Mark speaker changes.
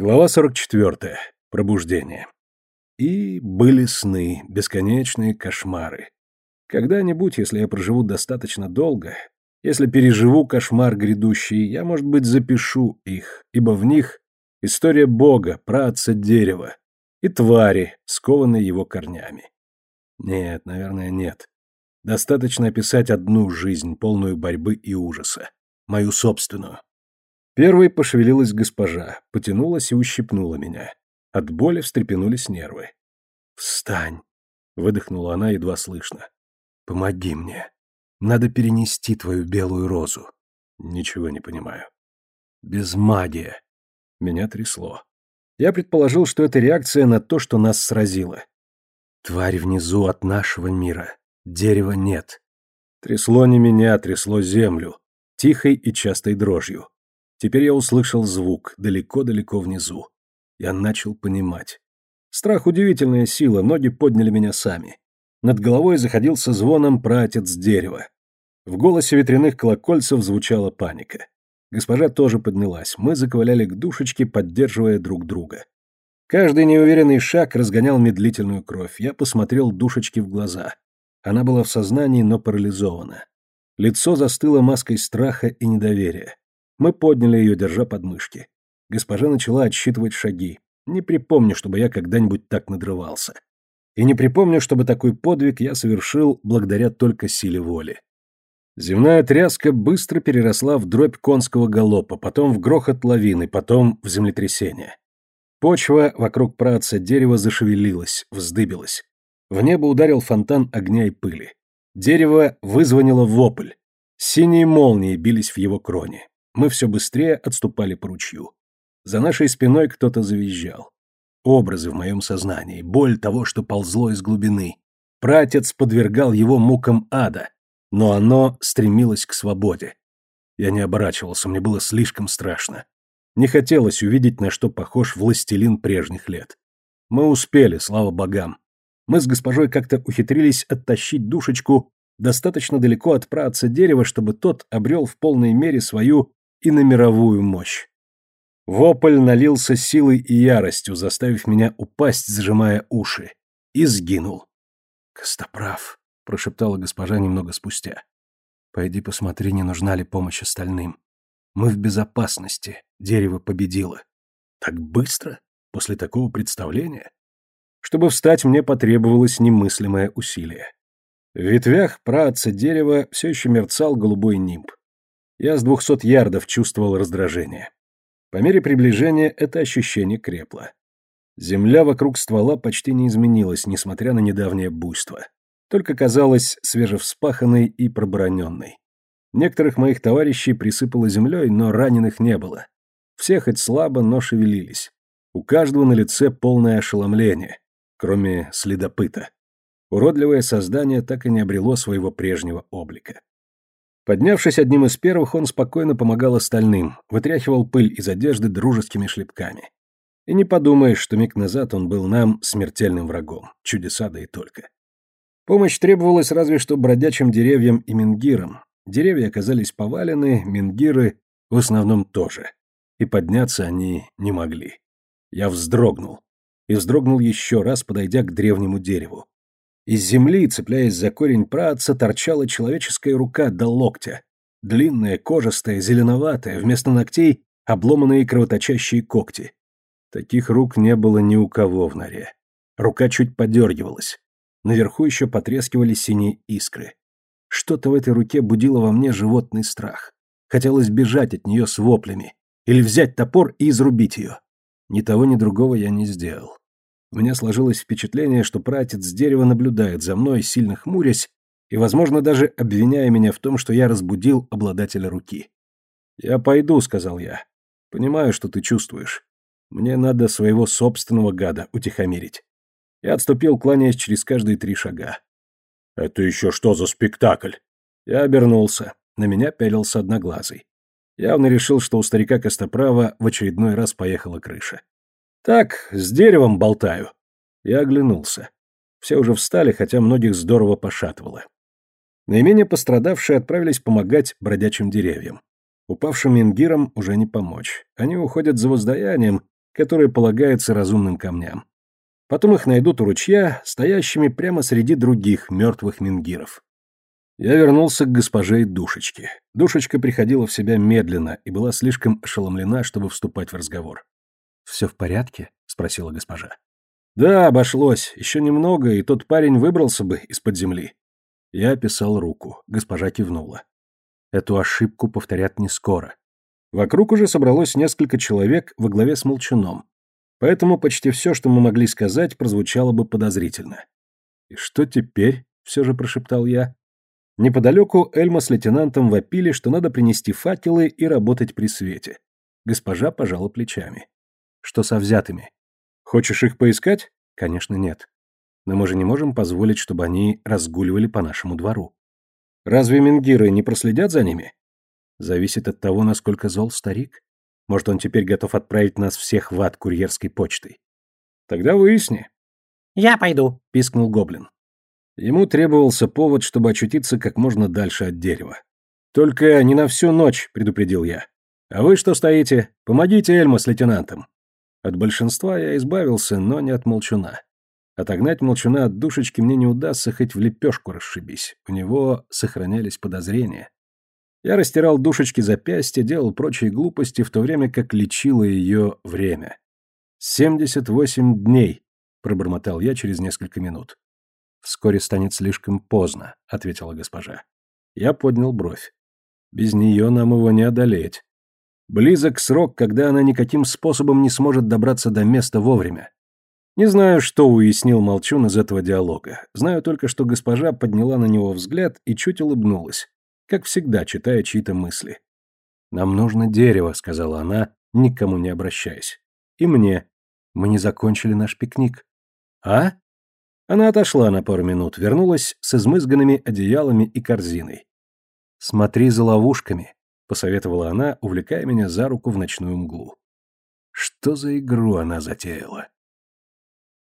Speaker 1: Глава 44. Пробуждение. И были сны, бесконечные кошмары. Когда-нибудь, если я проживу достаточно долго, если переживу кошмар грядущий, я, может быть, запишу их, ибо в них история Бога, праотца дерева, и твари, скованные его корнями. Нет, наверное, нет. Достаточно описать одну жизнь, полную борьбы и ужаса. Мою собственную. Первой пошевелилась госпожа, потянулась и ущипнула меня. От боли встрепенулись нервы. «Встань!» — выдохнула она едва слышно. «Помоги мне. Надо перенести твою белую розу». «Ничего не понимаю». «Без магии». Меня трясло. Я предположил, что это реакция на то, что нас сразило. «Тварь внизу от нашего мира. Дерева нет». Трясло не меня, трясло землю, тихой и частой дрожью. Теперь я услышал звук, далеко-далеко внизу. Я начал понимать. Страх — удивительная сила, ноги подняли меня сами. Над головой заходился звоном пратец дерева. В голосе ветряных колокольцев звучала паника. Госпожа тоже поднялась, мы заковыляли к душечке, поддерживая друг друга. Каждый неуверенный шаг разгонял медлительную кровь. Я посмотрел душечке в глаза. Она была в сознании, но парализована. Лицо застыло маской страха и недоверия. Мы подняли ее, держа подмышки. Госпожа начала отсчитывать шаги. Не припомню, чтобы я когда-нибудь так надрывался. И не припомню, чтобы такой подвиг я совершил благодаря только силе воли. Земная тряска быстро переросла в дробь конского галопа, потом в грохот лавины, потом в землетрясение. Почва вокруг праца дерева зашевелилась, вздыбилась. В небо ударил фонтан огня и пыли. Дерево вызвонило вопль. Синие молнии бились в его кроне. Мы все быстрее отступали по ручью. За нашей спиной кто-то завизжал. Образы в моем сознании, боль того, что ползло из глубины. Пратец подвергал его мукам ада, но оно стремилось к свободе. Я не оборачивался, мне было слишком страшно. Не хотелось увидеть, на что похож властелин прежних лет. Мы успели, слава богам. Мы с госпожой как-то ухитрились оттащить душечку достаточно далеко от праца дерева, чтобы тот обрел в полной мере свою и на мировую мощь. Вопль налился силой и яростью, заставив меня упасть, зажимая уши, и сгинул. «Костоправ», — прошептала госпожа немного спустя. «Пойди посмотри, не нужна ли помощь остальным. Мы в безопасности, дерево победило». «Так быстро? После такого представления?» Чтобы встать, мне потребовалось немыслимое усилие. В ветвях праотца дерева все еще мерцал голубой нимб. Я с двухсот ярдов чувствовал раздражение. По мере приближения это ощущение крепло. Земля вокруг ствола почти не изменилась, несмотря на недавнее буйство. Только казалась свежевспаханной и пробороненной. Некоторых моих товарищей присыпало землей, но раненых не было. Все хоть слабо, но шевелились. У каждого на лице полное ошеломление, кроме следопыта. Уродливое создание так и не обрело своего прежнего облика. Поднявшись одним из первых, он спокойно помогал остальным, вытряхивал пыль из одежды дружескими шлепками. И не подумаешь, что миг назад он был нам смертельным врагом. Чудеса да и только. Помощь требовалась разве что бродячим деревьям и мингирам. Деревья оказались повалены, мингиры в основном тоже. И подняться они не могли. Я вздрогнул. И вздрогнул еще раз, подойдя к древнему дереву. Из земли, цепляясь за корень праотца, торчала человеческая рука до локтя. Длинная, кожистая, зеленоватая, вместо ногтей обломанные кровоточащие когти. Таких рук не было ни у кого в норе. Рука чуть подергивалась. Наверху еще потрескивали синие искры. Что-то в этой руке будило во мне животный страх. Хотелось бежать от нее с воплями. Или взять топор и изрубить ее. Ни того, ни другого я не сделал. Меня сложилось впечатление, что пратец с дерева наблюдает за мной, сильно хмурясь, и, возможно, даже обвиняя меня в том, что я разбудил обладателя руки. «Я пойду», — сказал я. «Понимаю, что ты чувствуешь. Мне надо своего собственного гада утихомирить». Я отступил, кланяясь через каждые три шага. «Это еще что за спектакль?» Я обернулся. На меня пялился одноглазый. Явно решил, что у старика Костоправа в очередной раз поехала крыша. Так, с деревом болтаю. Я оглянулся. Все уже встали, хотя многих здорово пошатывало. Наименее пострадавшие отправились помогать бродячим деревьям. Упавшим ингирам уже не помочь. Они уходят за воздаянием, которое полагается разумным камням. Потом их найдут у ручья, стоящими прямо среди других мертвых мингиров. Я вернулся к госпоже и Душечке. Душечка приходила в себя медленно и была слишком ошеломлена, чтобы вступать в разговор. «Все в порядке?» — спросила госпожа. «Да, обошлось. Еще немного, и тот парень выбрался бы из-под земли». Я описал руку. Госпожа кивнула. Эту ошибку повторят не скоро. Вокруг уже собралось несколько человек во главе с Молчуном. Поэтому почти все, что мы могли сказать, прозвучало бы подозрительно. «И что теперь?» — все же прошептал я. Неподалеку Эльма с лейтенантом вопили, что надо принести факелы и работать при свете. Госпожа пожала плечами. «Что со взятыми?» «Хочешь их поискать?» «Конечно, нет. Но мы же не можем позволить, чтобы они разгуливали по нашему двору. Разве мингиры не проследят за ними?» «Зависит от того, насколько зол старик. Может, он теперь готов отправить нас всех в ад курьерской почтой. Тогда выясни.
Speaker 2: Я пойду,
Speaker 1: пискнул гоблин. Ему требовался повод, чтобы очутиться как можно дальше от дерева. Только не на всю ночь, предупредил я. А вы что стоите? Помогите Эльма с лейтенантом. От большинства я избавился, но не от молчуна. Отогнать молчуна от душечки мне не удастся, хоть в лепешку расшибись. У него сохранялись подозрения. Я растирал душечки запястья, делал прочие глупости, в то время как лечило ее время. «Семьдесят восемь дней», — пробормотал я через несколько минут. «Вскоре станет слишком поздно», — ответила госпожа. Я поднял бровь. «Без нее нам его не одолеть. Близок срок, когда она никаким способом не сможет добраться до места вовремя. Не знаю, что уяснил Молчун из этого диалога. Знаю только, что госпожа подняла на него взгляд и чуть улыбнулась как всегда, читая чьи-то мысли. «Нам нужно дерево», — сказала она, никому не обращаясь. «И мне. Мы не закончили наш пикник». «А?» Она отошла на пару минут, вернулась с измызганными одеялами и корзиной. «Смотри за ловушками», — посоветовала она, увлекая меня за руку в ночную мглу. Что за игру она затеяла?